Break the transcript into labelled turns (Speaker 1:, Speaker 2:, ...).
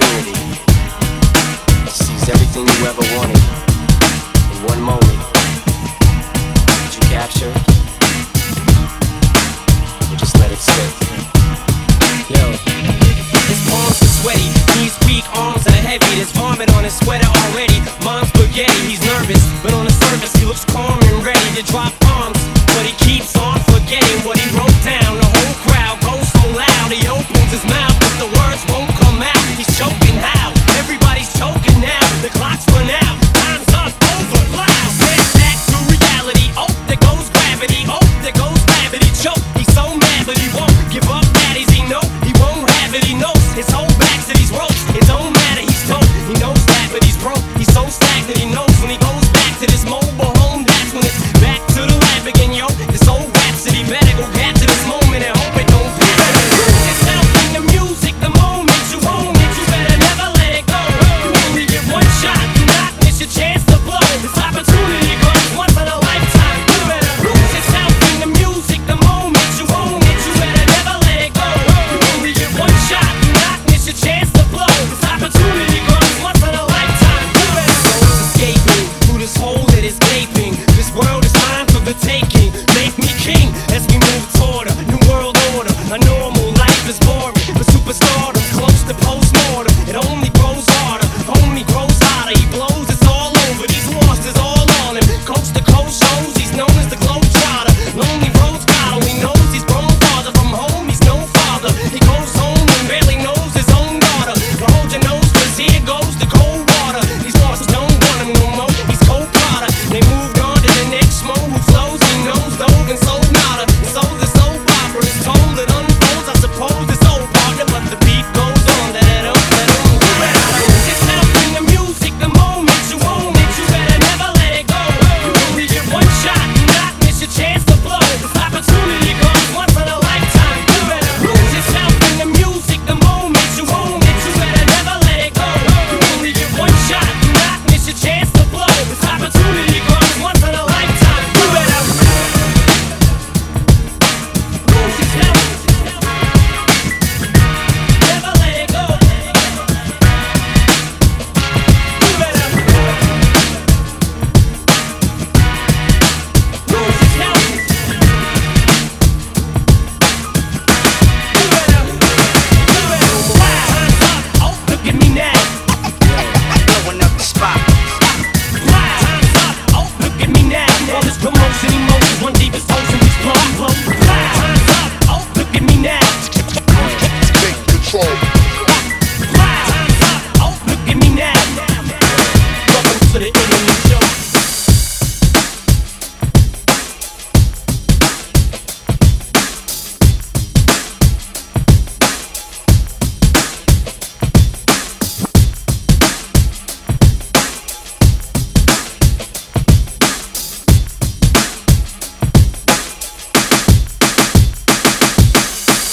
Speaker 1: opportunity. Seize everything you ever wanted in one moment. Did you capture it? Or just let it slip?
Speaker 2: Yo. His palms are sweaty, knees weak, arms are heavy. There's vomit on his sweater already. Mom's spaghetti, he's nervous, but on the surface he looks calm and ready to drop bombs. You One